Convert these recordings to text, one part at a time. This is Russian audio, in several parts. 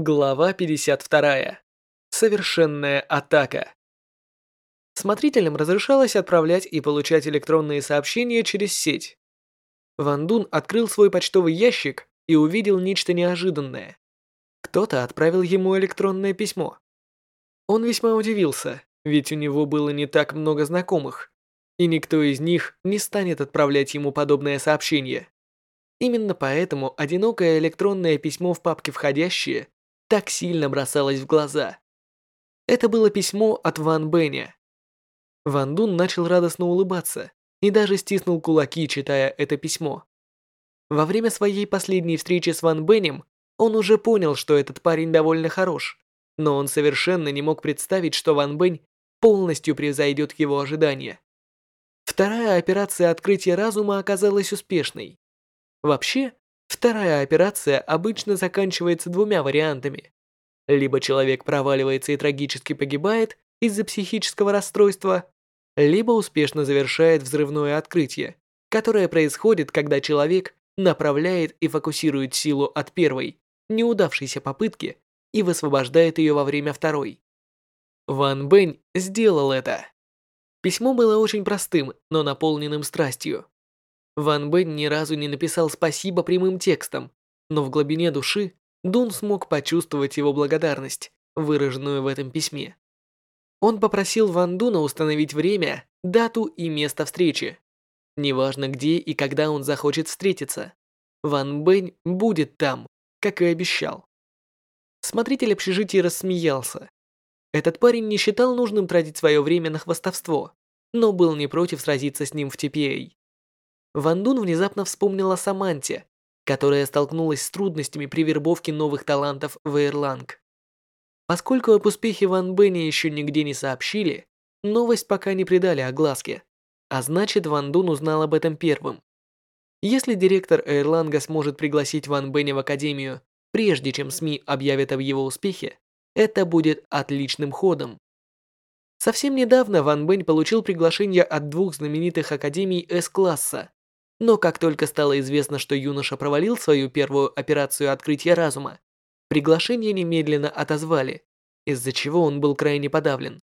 Глава 52. Совершенная атака. Смотрителям разрешалось отправлять и получать электронные сообщения через сеть. Ван Дун открыл свой почтовый ящик и увидел нечто неожиданное. Кто-то отправил ему электронное письмо. Он весьма удивился, ведь у него было не так много знакомых, и никто из них не станет отправлять ему подобное сообщение. Именно поэтому одинокое электронное письмо в папке «Входящие» так сильно бросалось в глаза. Это было письмо от Ван Бэня. Ван Дун начал радостно улыбаться и даже стиснул кулаки, читая это письмо. Во время своей последней встречи с Ван Бэнем он уже понял, что этот парень довольно хорош, но он совершенно не мог представить, что Ван Бэнь полностью превзойдет его ожидания. Вторая операция открытия разума оказалась успешной. Вообще, Вторая операция обычно заканчивается двумя вариантами. Либо человек проваливается и трагически погибает из-за психического расстройства, либо успешно завершает взрывное открытие, которое происходит, когда человек направляет и фокусирует силу от первой, неудавшейся попытки и высвобождает ее во время второй. Ван Бэнь сделал это. Письмо было очень простым, но наполненным страстью. Ван Бен ни разу не написал спасибо прямым текстом, но в глубине души Дун смог почувствовать его благодарность, выраженную в этом письме. Он попросил Ван Дуна установить время, дату и место встречи. Неважно где и когда он захочет встретиться. Ван Бэнь будет там, как и обещал. Смотритель общежития рассмеялся. Этот парень не считал нужным тратить свое время на хвастовство, но был не против сразиться с ним в TPA. Ван Дун внезапно вспомнила о Саманте, которая столкнулась с трудностями при вербовке новых талантов в Эйрланг. Поскольку об успехе Ван Бэня еще нигде не сообщили, новость пока не придали огласке, а значит Ван Дун узнал об этом первым. Если директор Эйрланга сможет пригласить Ван Бэня в Академию, прежде чем СМИ объявят об его успехе, это будет отличным ходом. Совсем недавно Ван Бэнь получил приглашение от двух знаменитых академий С-класса но как только стало известно, что юноша провалил свою первую операцию открытия разума, приглашение немедленно отозвали, из-за чего он был крайне подавлен.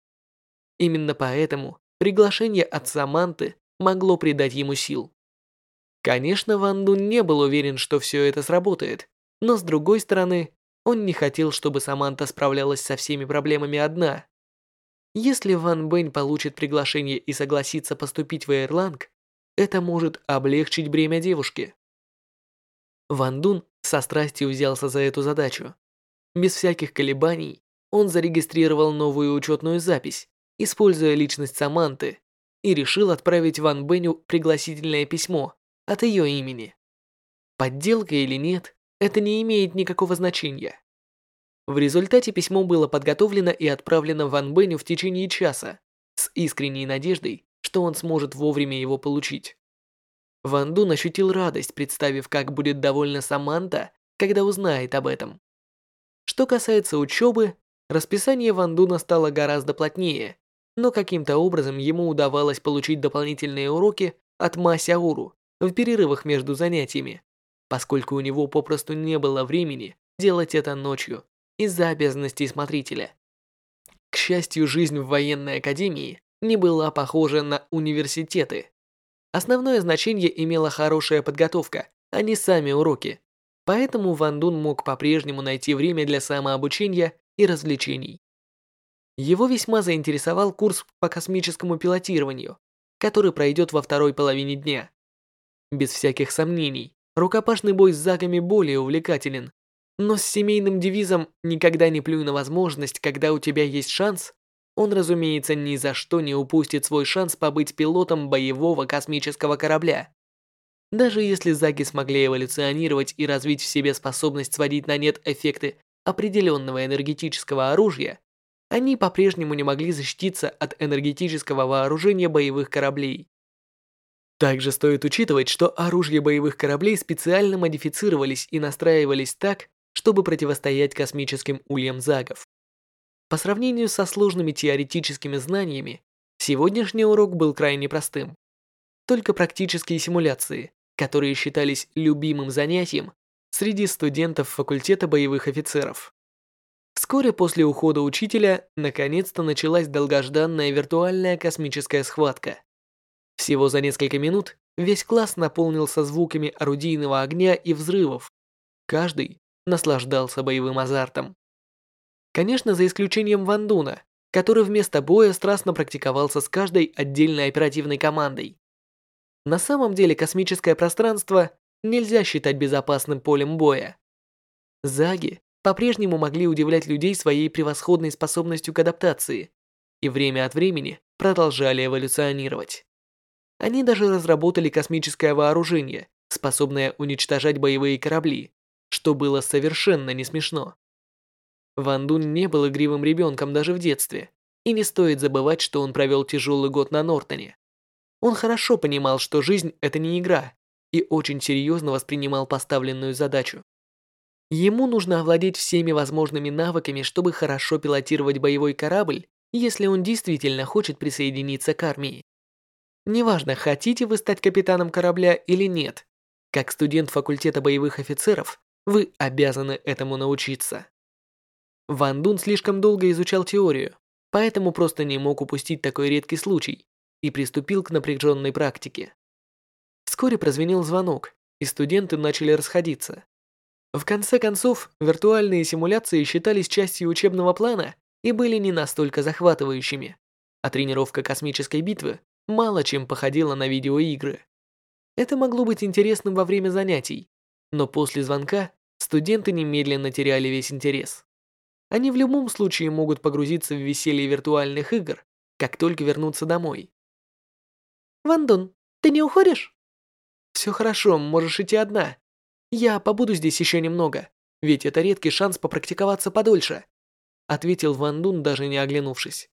Именно поэтому приглашение от Саманты могло придать ему сил. Конечно, Ван Дун не был уверен, что все это сработает, но с другой стороны, он не хотел, чтобы Саманта справлялась со всеми проблемами одна. Если Ван Бэнь получит приглашение и согласится поступить в Эйрланг, это может облегчить бремя девушки. Ван Дун со страстью взялся за эту задачу. Без всяких колебаний он зарегистрировал новую учетную запись, используя личность Саманты, и решил отправить Ван Беню пригласительное письмо от ее имени. Подделка или нет, это не имеет никакого значения. В результате письмо было подготовлено и отправлено Ван Беню в течение часа с искренней надеждой, что он сможет вовремя его получить. Ван Дун ощутил радость, представив, как будет довольна Саманта, когда узнает об этом. Что касается учебы, расписание Ван Дуна стало гораздо плотнее, но каким-то образом ему удавалось получить дополнительные уроки от Ма Сяуру в перерывах между занятиями, поскольку у него попросту не было времени делать это ночью из-за обязанностей смотрителя. К счастью, жизнь в военной академии не была похожа на университеты. Основное значение имела хорошая подготовка, а не сами уроки. Поэтому Ван Дун мог по-прежнему найти время для самообучения и развлечений. Его весьма заинтересовал курс по космическому пилотированию, который пройдет во второй половине дня. Без всяких сомнений, рукопашный бой с загами более увлекателен, но с семейным девизом «никогда не плюй на возможность, когда у тебя есть шанс» он, разумеется, ни за что не упустит свой шанс побыть пилотом боевого космического корабля. Даже если заги смогли эволюционировать и развить в себе способность сводить на нет эффекты определенного энергетического оружия, они по-прежнему не могли защититься от энергетического вооружения боевых кораблей. Также стоит учитывать, что оружия боевых кораблей специально модифицировались и настраивались так, чтобы противостоять космическим ульям загов. По сравнению со сложными теоретическими знаниями, сегодняшний урок был крайне простым. Только практические симуляции, которые считались любимым занятием среди студентов факультета боевых офицеров. Вскоре после ухода учителя наконец-то началась долгожданная виртуальная космическая схватка. Всего за несколько минут весь класс наполнился звуками орудийного огня и взрывов. Каждый наслаждался боевым азартом. Конечно, за исключением Вандуна, который вместо боя страстно практиковался с каждой отдельной оперативной командой. На самом деле космическое пространство нельзя считать безопасным полем боя. Заги по-прежнему могли удивлять людей своей превосходной способностью к адаптации и время от времени продолжали эволюционировать. Они даже разработали космическое вооружение, способное уничтожать боевые корабли, что было совершенно не смешно. Ван Дун не был игривым ребенком даже в детстве, и не стоит забывать, что он провел тяжелый год на Нортоне. Он хорошо понимал, что жизнь – это не игра, и очень серьезно воспринимал поставленную задачу. Ему нужно овладеть всеми возможными навыками, чтобы хорошо пилотировать боевой корабль, если он действительно хочет присоединиться к армии. Неважно, хотите вы стать капитаном корабля или нет, как студент факультета боевых офицеров, вы обязаны этому научиться. Ван Дун слишком долго изучал теорию, поэтому просто не мог упустить такой редкий случай и приступил к напряженной практике. Вскоре прозвенел звонок, и студенты начали расходиться. В конце концов, виртуальные симуляции считались частью учебного плана и были не настолько захватывающими, а тренировка космической битвы мало чем походила на видеоигры. Это могло быть интересным во время занятий, но после звонка студенты немедленно теряли весь интерес. Они в любом случае могут погрузиться в веселье виртуальных игр, как только вернутся домой. «Вандун, ты не уходишь?» «Все хорошо, можешь идти одна. «Я побуду здесь еще немного, ведь это редкий шанс попрактиковаться подольше», ответил Ван Дун, даже не оглянувшись.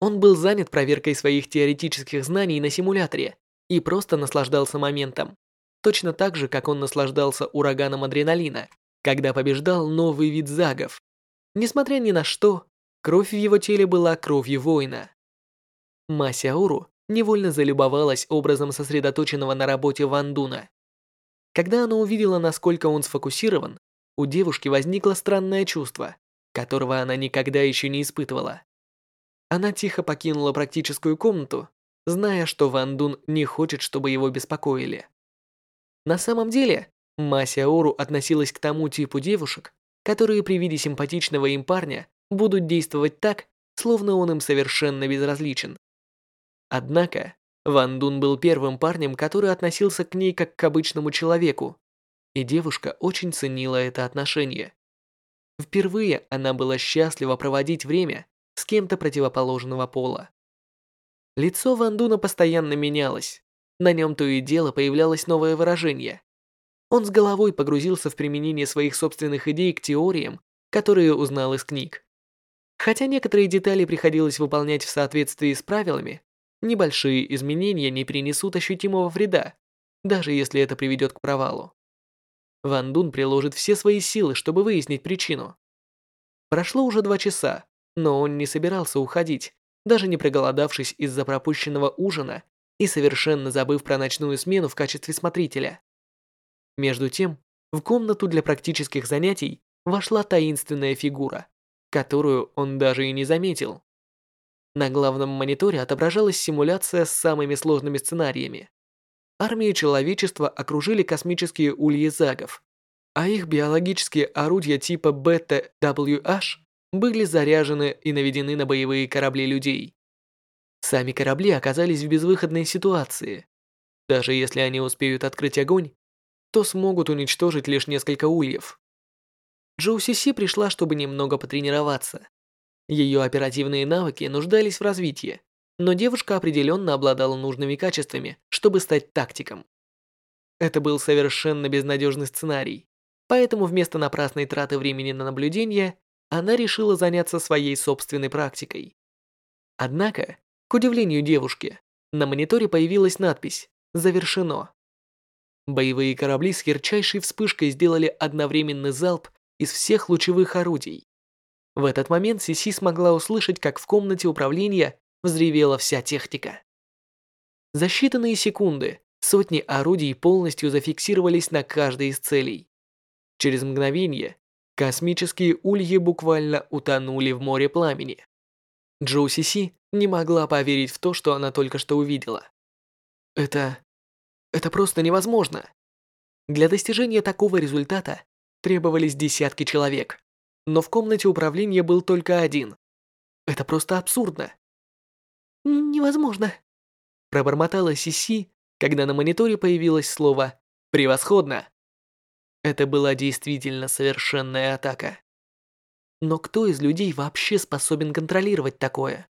Он был занят проверкой своих теоретических знаний на симуляторе и просто наслаждался моментом. Точно так же, как он наслаждался ураганом адреналина, когда побеждал новый вид загов. Несмотря ни на что, кровь в его теле была кровью воина. Масяуру невольно залюбовалась образом сосредоточенного на работе Ван Дуна. Когда она увидела, насколько он сфокусирован, у девушки возникло странное чувство, которого она никогда еще не испытывала. Она тихо покинула практическую комнату, зная, что Ван Дун не хочет, чтобы его беспокоили. На самом деле, Мася Ору относилась к тому типу девушек, которые при виде симпатичного им парня будут действовать так, словно он им совершенно безразличен. Однако, Ван Дун был первым парнем, который относился к ней как к обычному человеку, и девушка очень ценила это отношение. Впервые она была счастлива проводить время с кем-то противоположного пола. Лицо Ван Дуна постоянно менялось, на нем то и дело появлялось новое выражение. Он с головой погрузился в применение своих собственных идей к теориям, которые узнал из книг. Хотя некоторые детали приходилось выполнять в соответствии с правилами, Небольшие изменения не принесут ощутимого вреда, даже если это приведет к провалу. Ван Дун приложит все свои силы, чтобы выяснить причину. Прошло уже два часа, но он не собирался уходить, даже не проголодавшись из-за пропущенного ужина и совершенно забыв про ночную смену в качестве смотрителя. Между тем, в комнату для практических занятий вошла таинственная фигура, которую он даже и не заметил. На главном мониторе отображалась симуляция с самыми сложными сценариями. Армию человечества окружили космические ульи загов, а их биологические орудия типа Бета-WH были заряжены и наведены на боевые корабли людей. Сами корабли оказались в безвыходной ситуации. Даже если они успеют открыть огонь, то смогут уничтожить лишь несколько ульев. Джоу Си пришла, чтобы немного потренироваться. Ее оперативные навыки нуждались в развитии, но девушка определенно обладала нужными качествами, чтобы стать тактиком. Это был совершенно безнадежный сценарий, поэтому вместо напрасной траты времени на наблюдение, она решила заняться своей собственной практикой. Однако, к удивлению девушки, на мониторе появилась надпись «Завершено». Боевые корабли с ярчайшей вспышкой сделали одновременный залп из всех лучевых орудий. В этот момент Сиси смогла услышать, как в комнате управления взревела вся техника. За считанные секунды сотни орудий полностью зафиксировались на каждой из целей. Через мгновение Космические ульи буквально утонули в море пламени. Джоу Си не могла поверить в то, что она только что увидела. Это... это просто невозможно. Для достижения такого результата требовались десятки человек, но в комнате управления был только один. Это просто абсурдно. «Невозможно», – пробормотала Сиси, когда на мониторе появилось слово «превосходно». Это была действительно совершенная атака. Но кто из людей вообще способен контролировать такое?